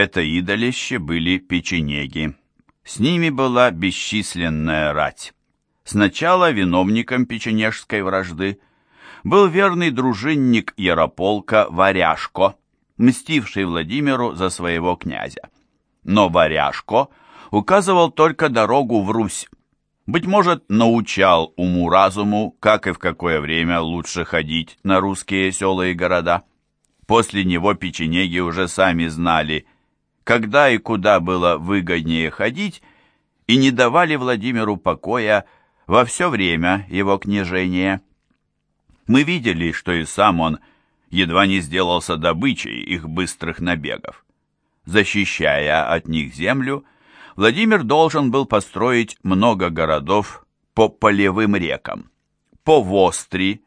Это идолище были печенеги. С ними была бесчисленная рать. Сначала виновником печенежской вражды был верный дружинник Ярополка Варяшко, мстивший Владимиру за своего князя. Но Варяшко указывал только дорогу в Русь. Быть может, научал уму-разуму, как и в какое время лучше ходить на русские села и города. После него печенеги уже сами знали, когда и куда было выгоднее ходить, и не давали Владимиру покоя во все время его княжения. Мы видели, что и сам он едва не сделался добычей их быстрых набегов. Защищая от них землю, Владимир должен был построить много городов по полевым рекам, по Востри,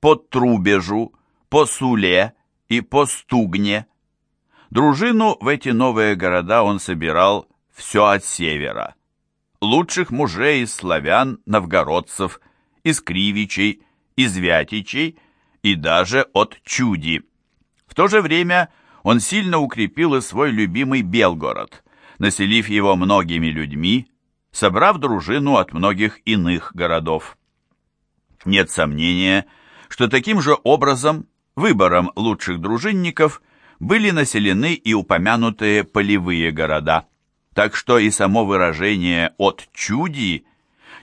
по Трубежу, по Суле и по Стугне. Дружину в эти новые города он собирал все от севера. Лучших мужей из славян, новгородцев, из кривичей, из вятичей и даже от чуди. В то же время он сильно укрепил и свой любимый Белгород, населив его многими людьми, собрав дружину от многих иных городов. Нет сомнения, что таким же образом, выбором лучших дружинников, были населены и упомянутые полевые города. Так что и само выражение «от чуди»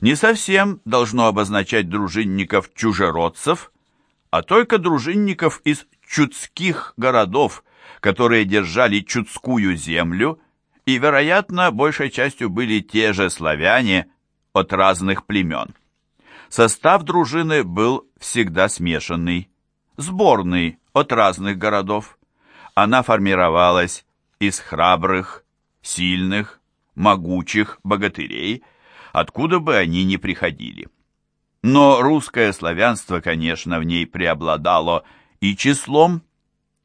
не совсем должно обозначать дружинников-чужеродцев, а только дружинников из чудских городов, которые держали чудскую землю, и, вероятно, большей частью были те же славяне от разных племен. Состав дружины был всегда смешанный, сборный от разных городов. Она формировалась из храбрых, сильных, могучих богатырей – откуда бы они ни приходили. Но русское славянство, конечно, в ней преобладало и числом,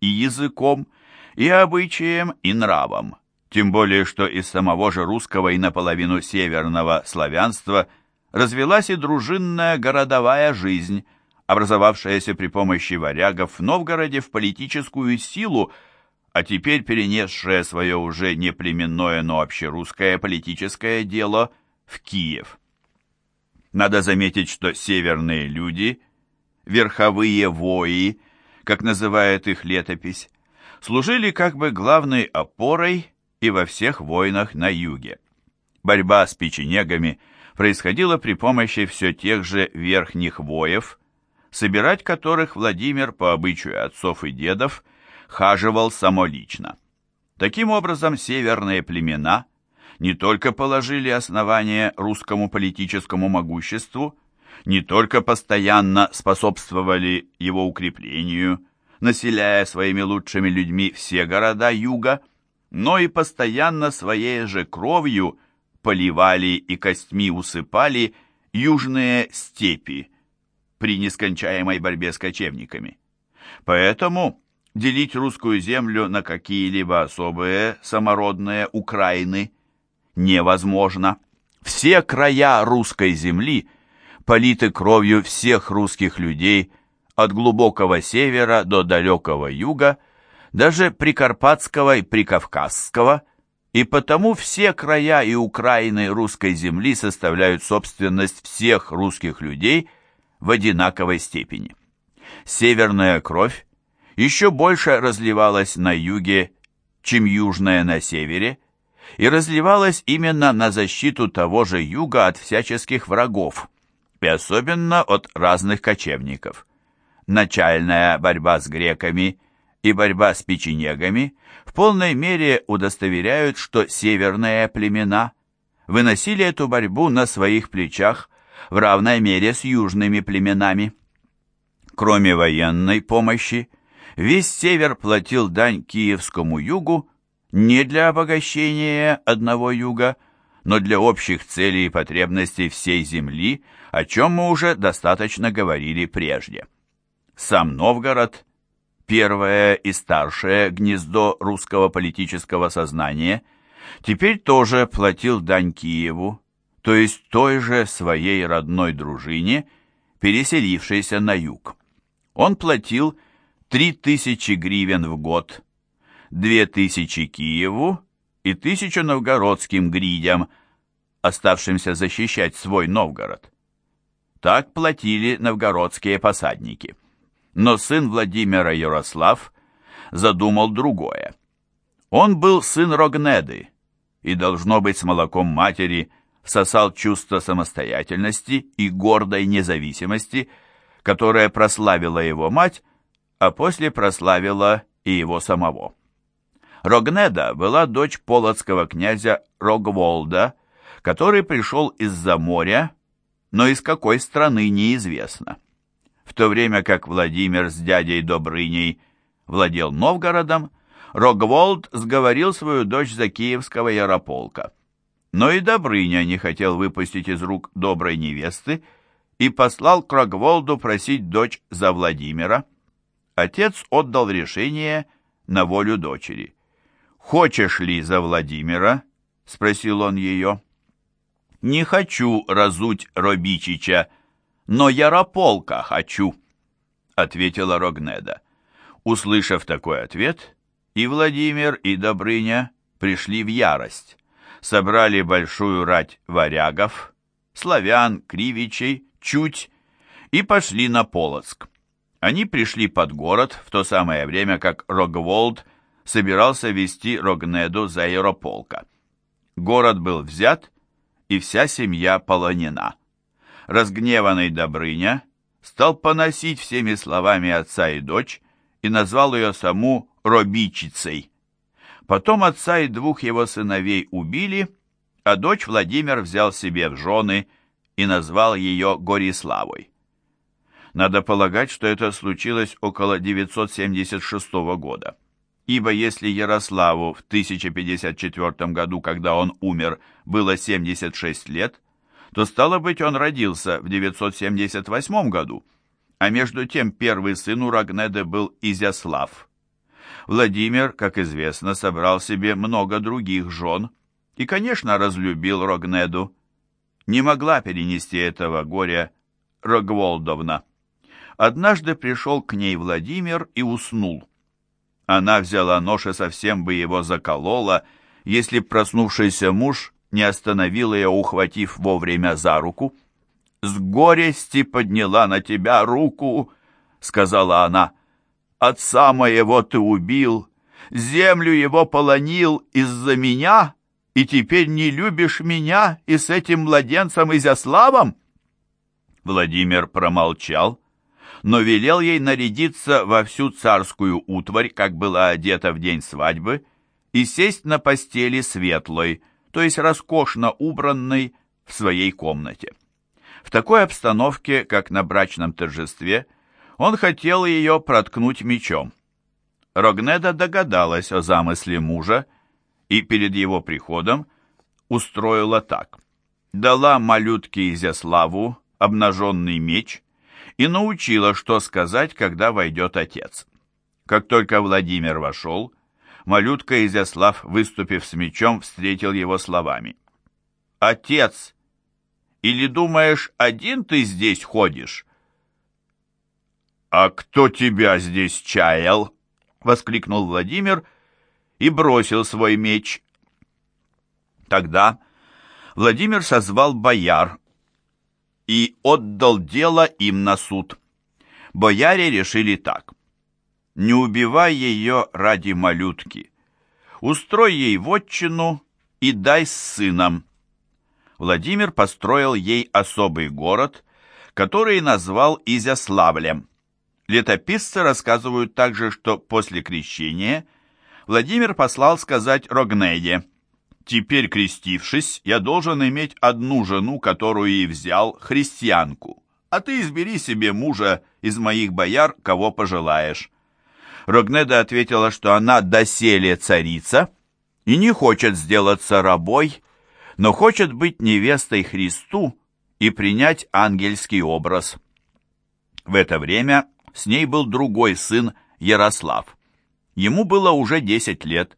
и языком, и обычаем, и нравом. Тем более, что из самого же русского и наполовину северного славянства развелась и дружинная городовая жизнь, образовавшаяся при помощи варягов в Новгороде в политическую силу, а теперь перенесшая свое уже не племенное, но общерусское политическое дело в Киев. Надо заметить, что северные люди, верховые вои, как называет их летопись, служили как бы главной опорой и во всех войнах на юге. Борьба с печенегами происходила при помощи все тех же верхних воев, собирать которых Владимир по обычаю отцов и дедов хаживал самолично. Таким образом, северные племена не только положили основание русскому политическому могуществу, не только постоянно способствовали его укреплению, населяя своими лучшими людьми все города юга, но и постоянно своей же кровью поливали и костьми усыпали южные степи при нескончаемой борьбе с кочевниками. Поэтому делить русскую землю на какие-либо особые самородные Украины – невозможно. Все края русской земли политы кровью всех русских людей от глубокого севера до далекого юга, даже прикарпатского и прикавказского, и потому все края и Украины русской земли составляют собственность всех русских людей в одинаковой степени. Северная кровь еще больше разливалась на юге, чем южная на севере, и разливалась именно на защиту того же юга от всяческих врагов, и особенно от разных кочевников. Начальная борьба с греками и борьба с печенегами в полной мере удостоверяют, что северные племена выносили эту борьбу на своих плечах в равной мере с южными племенами. Кроме военной помощи, весь север платил дань Киевскому югу не для обогащения одного юга, но для общих целей и потребностей всей земли, о чем мы уже достаточно говорили прежде. Сам Новгород, первое и старшее гнездо русского политического сознания, теперь тоже платил дань Киеву, то есть той же своей родной дружине, переселившейся на юг. Он платил 3000 гривен в год, две тысячи Киеву и тысячу новгородским гридям, оставшимся защищать свой Новгород. Так платили новгородские посадники. Но сын Владимира Ярослав задумал другое. Он был сын Рогнеды, и, должно быть, с молоком матери всосал чувство самостоятельности и гордой независимости, которое прославило его мать, а после прославило и его самого. Рогнеда была дочь полоцкого князя Рогволда, который пришел из-за моря, но из какой страны неизвестно. В то время как Владимир с дядей Добрыней владел Новгородом, Рогволд сговорил свою дочь за киевского ярополка. Но и Добрыня не хотел выпустить из рук доброй невесты и послал к Рогволду просить дочь за Владимира. Отец отдал решение на волю дочери. «Хочешь ли за Владимира?» — спросил он ее. «Не хочу разуть Робичича, но Ярополка хочу», — ответила Рогнеда. Услышав такой ответ, и Владимир, и Добрыня пришли в ярость. Собрали большую рать варягов, славян, кривичей, чуть, и пошли на Полоцк. Они пришли под город в то самое время, как Рогволд собирался вести Рогнеду за Ярополка. Город был взят, и вся семья полонена. Разгневанный Добрыня стал поносить всеми словами отца и дочь и назвал ее саму Робичицей. Потом отца и двух его сыновей убили, а дочь Владимир взял себе в жены и назвал ее Гориславой. Надо полагать, что это случилось около 976 года, ибо если Ярославу в 1054 году, когда он умер, было 76 лет, то стало быть, он родился в 978 году, а между тем первый сын у Рагнеды был Изяслав. Владимир, как известно, собрал себе много других жен и, конечно, разлюбил Рогнеду. Не могла перенести этого горя Рогволдовна. Однажды пришел к ней Владимир и уснул. Она взяла нож и совсем бы его заколола, если проснувшийся муж не остановил ее, ухватив вовремя за руку. «С горести подняла на тебя руку», — сказала она, — Отца моего ты убил, землю его полонил из-за меня, и теперь не любишь меня и с этим младенцем Изяславом?» Владимир промолчал, но велел ей нарядиться во всю царскую утварь, как была одета в день свадьбы, и сесть на постели светлой, то есть роскошно убранной, в своей комнате. В такой обстановке, как на брачном торжестве, он хотел ее проткнуть мечом. Рогнеда догадалась о замысле мужа и перед его приходом устроила так. Дала малютке Изяславу обнаженный меч и научила, что сказать, когда войдет отец. Как только Владимир вошел, малютка Изяслав, выступив с мечом, встретил его словами. «Отец, или думаешь, один ты здесь ходишь?» «А кто тебя здесь чаял?» — воскликнул Владимир и бросил свой меч. Тогда Владимир созвал бояр и отдал дело им на суд. Бояре решили так. «Не убивай ее ради малютки. Устрой ей вотчину и дай с сыном». Владимир построил ей особый город, который назвал Изяславлем. Летописцы рассказывают также, что после крещения Владимир послал сказать Рогнеде, «Теперь, крестившись, я должен иметь одну жену, которую и взял, христианку, а ты избери себе мужа из моих бояр, кого пожелаешь». Рогнеда ответила, что она доселе царица и не хочет сделаться рабой, но хочет быть невестой Христу и принять ангельский образ. В это время с ней был другой сын Ярослав. Ему было уже 10 лет,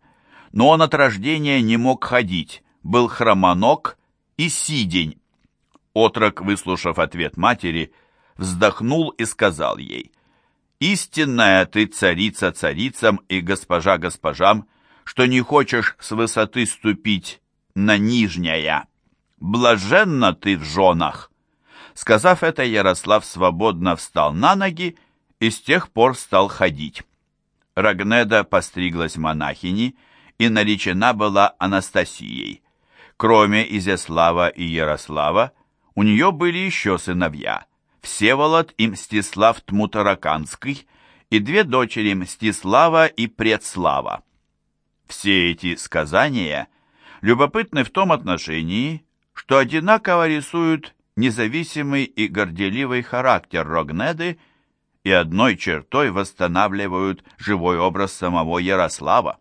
но он от рождения не мог ходить, был хромоног и сидень. Отрок, выслушав ответ матери, вздохнул и сказал ей, Истинная ты царица царицам и госпожа госпожам, что не хочешь с высоты ступить на нижняя. Блаженна ты в женах. Сказав это, Ярослав свободно встал на ноги с тех пор стал ходить. Рагнеда постриглась монахини и наречена была Анастасией. Кроме Изяслава и Ярослава, у нее были еще сыновья – Всеволод и Мстислав Тмутараканский и две дочери Мстислава и Предслава. Все эти сказания любопытны в том отношении, что одинаково рисуют независимый и горделивый характер Рогнеды и одной чертой восстанавливают живой образ самого Ярослава.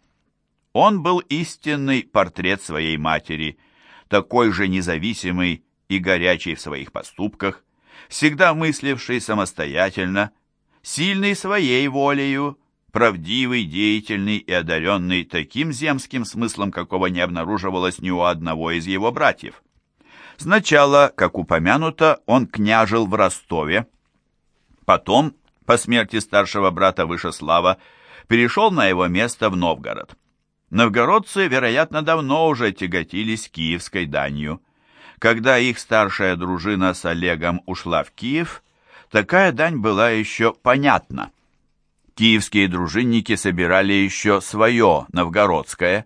Он был истинный портрет своей матери, такой же независимый и горячий в своих поступках, всегда мысливший самостоятельно, сильный своей волею, правдивый, деятельный и одаренный таким земским смыслом, какого не обнаруживалось ни у одного из его братьев. Сначала, как упомянуто, он княжил в Ростове, потом, по смерти старшего брата Вышеслава, перешел на его место в Новгород. Новгородцы, вероятно, давно уже тяготились киевской данью. Когда их старшая дружина с Олегом ушла в Киев, такая дань была еще понятна. Киевские дружинники собирали еще свое, новгородское,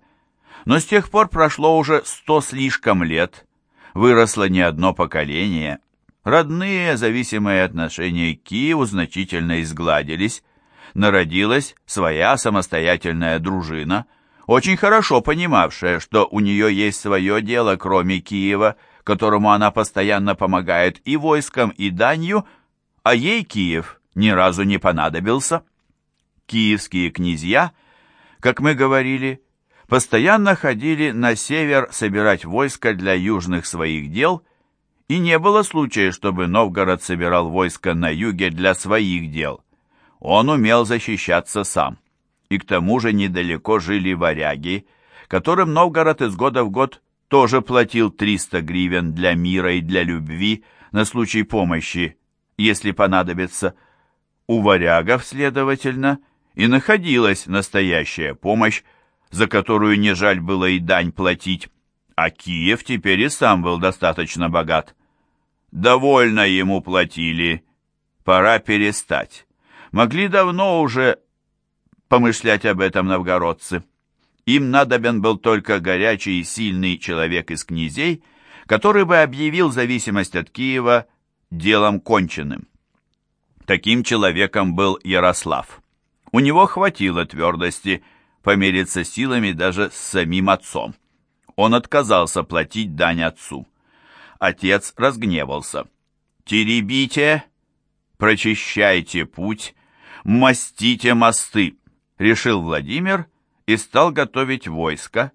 но с тех пор прошло уже сто слишком лет, выросло не одно поколение. Родные, зависимые отношения к Киеву значительно изгладились. Народилась своя самостоятельная дружина, очень хорошо понимавшая, что у нее есть свое дело, кроме Киева, которому она постоянно помогает и войском, и данью, а ей Киев ни разу не понадобился. Киевские князья, как мы говорили, постоянно ходили на север собирать войско для южных своих дел, и не было случая, чтобы Новгород собирал войско на юге для своих дел. Он умел защищаться сам. И к тому же недалеко жили варяги, которым Новгород из года в год тоже платил 300 гривен для мира и для любви на случай помощи, если понадобится. У варягов, следовательно, и находилась настоящая помощь, за которую не жаль было и дань платить, а Киев теперь и сам был достаточно богат. Довольно ему платили, пора перестать. Могли давно уже помышлять об этом новгородцы. Им надобен был только горячий и сильный человек из князей, который бы объявил зависимость от Киева делом конченным. Таким человеком был Ярослав. У него хватило твердости – помериться силами даже с самим отцом. Он отказался платить дань отцу. Отец разгневался. «Теребите, прочищайте путь, мастите мосты», — решил Владимир и стал готовить войско,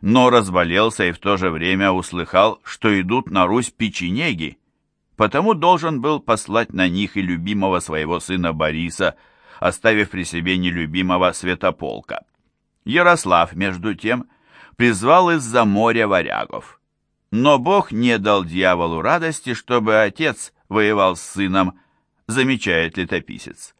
но разболелся и в то же время услыхал, что идут на Русь печенеги, потому должен был послать на них и любимого своего сына Бориса, оставив при себе нелюбимого Святополка. Ярослав, между тем, призвал из-за моря варягов. Но Бог не дал дьяволу радости, чтобы отец воевал с сыном, замечает летописец.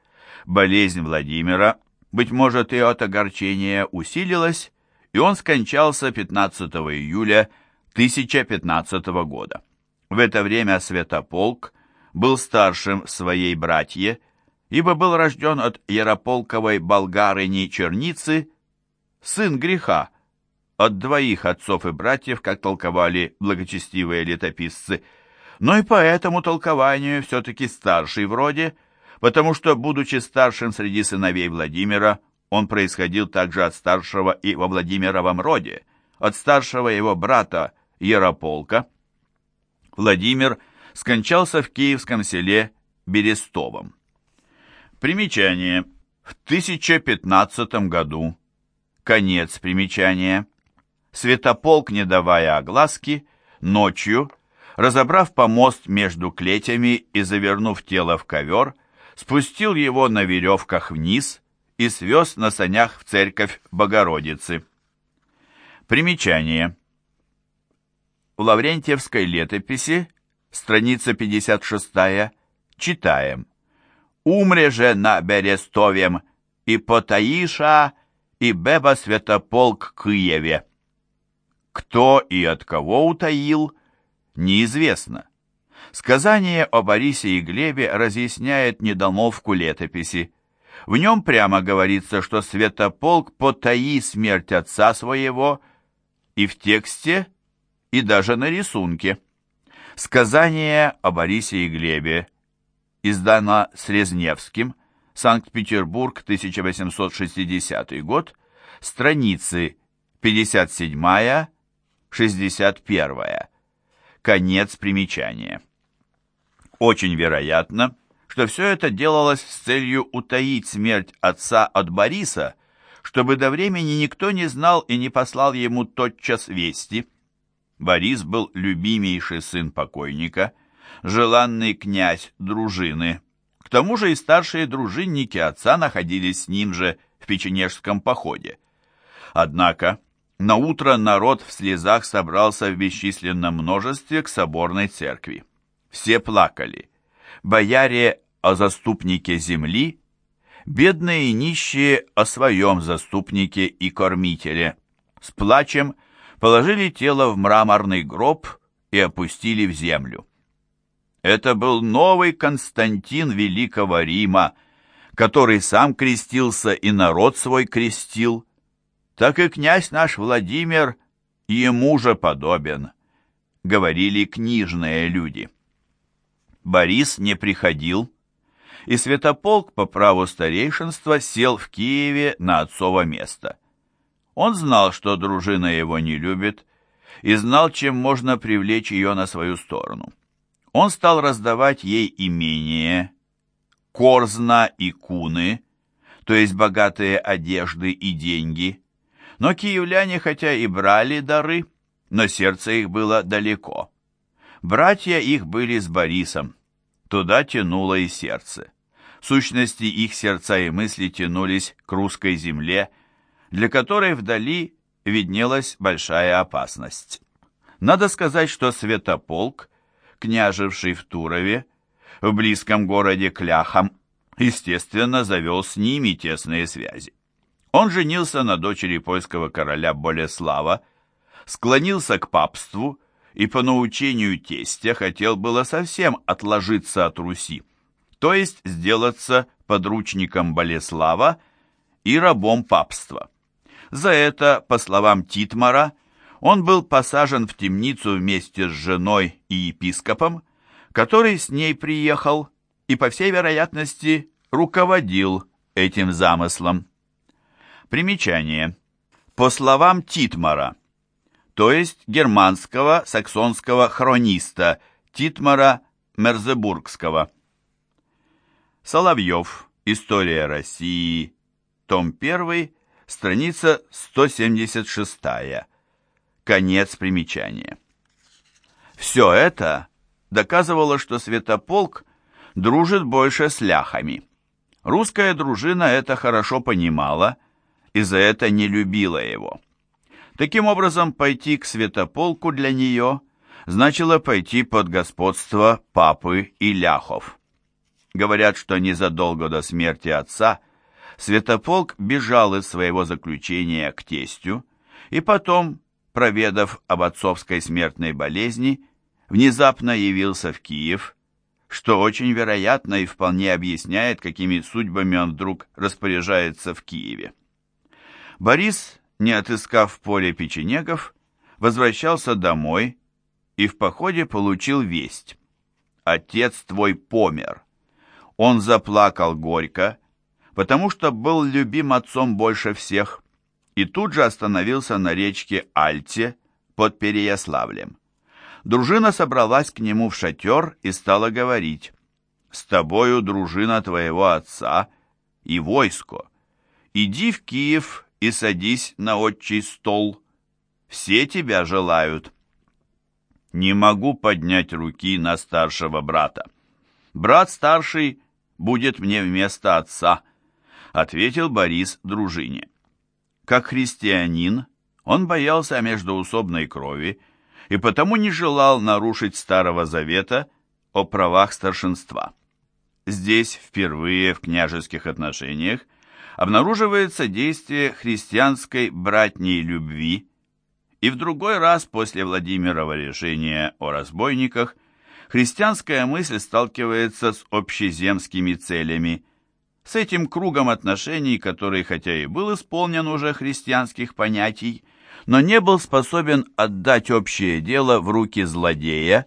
Болезнь Владимира, быть может, и от огорчения усилилась, и он скончался 15 июля 1015 года. В это время Святополк был старшим своей братье, ибо был рожден от Ярополковой болгарыни Черницы сын греха, от двоих отцов и братьев, как толковали благочестивые летописцы, но и по этому толкованию все-таки старший вроде, потому что, будучи старшим среди сыновей Владимира, он происходил также от старшего и во Владимировом роде, от старшего его брата Ярополка. Владимир скончался в киевском селе Берестовом. Примечание. В 1015 году Конец примечания. Святополк, не давая огласки, ночью, разобрав помост между клетями и завернув тело в ковер, спустил его на веревках вниз и свез на санях в церковь Богородицы. Примечание. В Лаврентьевской летописи, страница 56, читаем. умре же на Берестовем, и потаиша, и беба святополк Киеве. Кто и от кого утаил, неизвестно. Сказание о Борисе и Глебе разъясняет недомолвку летописи. В нем прямо говорится, что Святополк потаи смерть отца своего и в тексте, и даже на рисунке. Сказание о Борисе и Глебе издано Срезневским, Санкт-Петербург, 1860 год, страницы 57-61. Конец примечания. Очень вероятно, что все это делалось с целью утаить смерть отца от Бориса, чтобы до времени никто не знал и не послал ему тотчас вести. Борис был любимейший сын покойника, желанный князь дружины. К тому же и старшие дружинники отца находились с ним же в печенежском походе. Однако на утро народ в слезах собрался в бесчисленном множестве к соборной церкви. Все плакали. Бояре о заступнике земли, бедные и нищие о своем заступнике и кормителе. С плачем положили тело в мраморный гроб и опустили в землю. Это был новый Константин Великого Рима, который сам крестился и народ свой крестил, так и князь наш Владимир ему же подобен, говорили книжные люди. Борис не приходил, и Святополк по праву старейшинства сел в Киеве на отцово место. Он знал, что дружина его не любит, и знал, чем можно привлечь ее на свою сторону. Он стал раздавать ей имение, корзна и куны, то есть богатые одежды и деньги. Но киевляне, хотя и брали дары, но сердце их было далеко. Братья их были с Борисом. Туда тянуло и сердце. В сущности, их сердца и мысли тянулись к русской земле, для которой вдали виднелась большая опасность. Надо сказать, что Святополк, княжевший в Турове, в близком городе Кляхам, естественно, завел с ними тесные связи. Он женился на дочери польского короля Болеслава, склонился к папству и по научению тестя хотел было совсем отложиться от Руси, то есть сделаться подручником Болеслава и рабом папства. За это, по словам Титмара, он был посажен в темницу вместе с женой и епископом, который с ней приехал и, по всей вероятности, руководил этим замыслом. Примечание. По словам Титмара, то есть германского саксонского хрониста Титмара Мерзебургского. Соловьев. История России. Том 1. Страница 176. Конец примечания. Все это доказывало, что Святополк дружит больше с ляхами. Русская дружина это хорошо понимала и за это не любила его. Таким образом, пойти к святополку для нее значило пойти под господство папы и ляхов. Говорят, что незадолго до смерти отца святополк бежал из своего заключения к тестю и потом, проведав об отцовской смертной болезни, внезапно явился в Киев, что очень вероятно и вполне объясняет, какими судьбами он вдруг распоряжается в Киеве. Борис, не отыскав поле печенегов, возвращался домой и в походе получил весть. «Отец твой помер». Он заплакал горько, потому что был любим отцом больше всех, и тут же остановился на речке Альте под Переяславлем. Дружина собралась к нему в шатер и стала говорить, «С тобою дружина твоего отца и войско. Иди в Киев и садись на отчий стол. Все тебя желают. Не могу поднять руки на старшего брата. Брат старший будет мне вместо отца, ответил Борис дружине. Как христианин, он боялся междоусобной крови и потому не желал нарушить Старого Завета о правах старшинства. Здесь впервые в княжеских отношениях обнаруживается действие христианской братней любви, и в другой раз после Владимирова решения о разбойниках христианская мысль сталкивается с общеземскими целями, с этим кругом отношений, который хотя и был исполнен уже христианских понятий, но не был способен отдать общее дело в руки злодея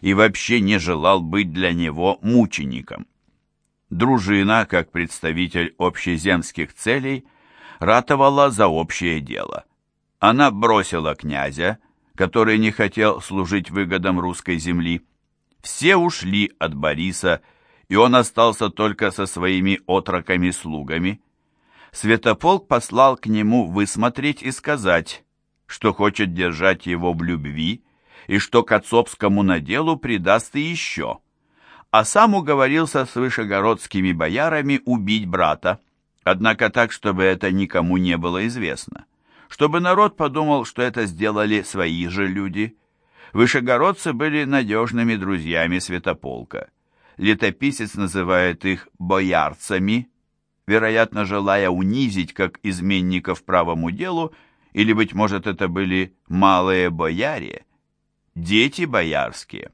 и вообще не желал быть для него мучеником. Дружина, как представитель общеземских целей, ратовала за общее дело. Она бросила князя, который не хотел служить выгодам русской земли. Все ушли от Бориса, и он остался только со своими отроками-слугами. Святополк послал к нему высмотреть и сказать, что хочет держать его в любви и что к отцовскому наделу придаст и еще. А сам уговорился с вышегородскими боярами убить брата, однако так, чтобы это никому не было известно, чтобы народ подумал, что это сделали свои же люди. Вышегородцы были надежными друзьями Святополка. Летописец называет их «боярцами», вероятно, желая унизить как изменников правому делу или, быть может, это были малые бояре, дети боярские.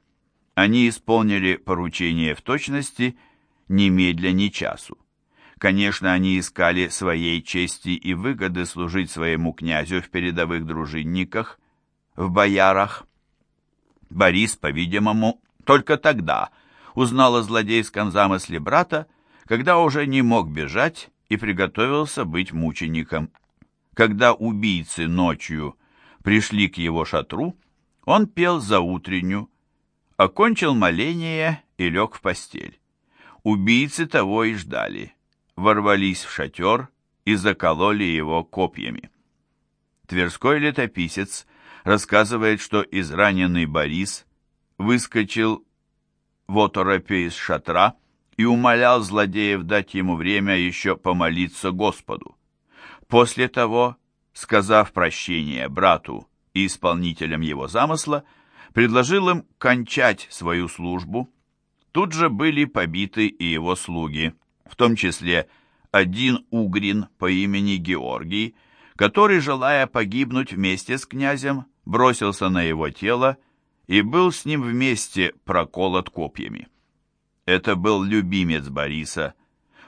Они исполнили поручение в точности немедля ни часу. Конечно, они искали своей чести и выгоды служить своему князю в передовых дружинниках, в боярах. Борис, по-видимому, только тогда узнал о злодейском замысле брата, когда уже не мог бежать и приготовился быть мучеником. Когда убийцы ночью пришли к его шатру, он пел за утренню, окончил моление и лег в постель. Убийцы того и ждали, ворвались в шатер и закололи его копьями. Тверской летописец рассказывает, что израненный Борис выскочил в оторопе из шатра и умолял злодеев дать ему время еще помолиться Господу. После того, сказав прощение брату и исполнителям его замысла, предложил им кончать свою службу. Тут же были побиты и его слуги, в том числе один угрин по имени Георгий, который, желая погибнуть вместе с князем, бросился на его тело и был с ним вместе проколот копьями. Это был любимец Бориса,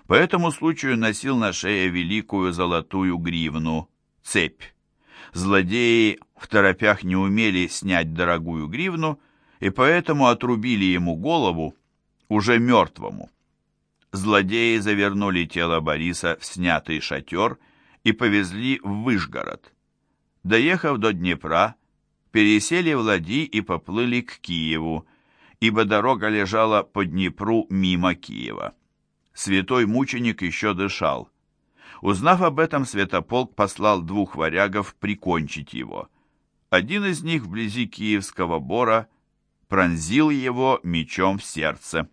по этому случаю носил на шее великую золотую гривну, цепь. Злодеи в торопях не умели снять дорогую гривну, и поэтому отрубили ему голову, уже мертвому. Злодеи завернули тело Бориса в снятый шатер и повезли в Выжгород. Доехав до Днепра, пересели в ладьи и поплыли к Киеву, ибо дорога лежала по Днепру мимо Киева святой мученик еще дышал. Узнав об этом, святополк послал двух варягов прикончить его. Один из них вблизи Киевского бора пронзил его мечом в сердце.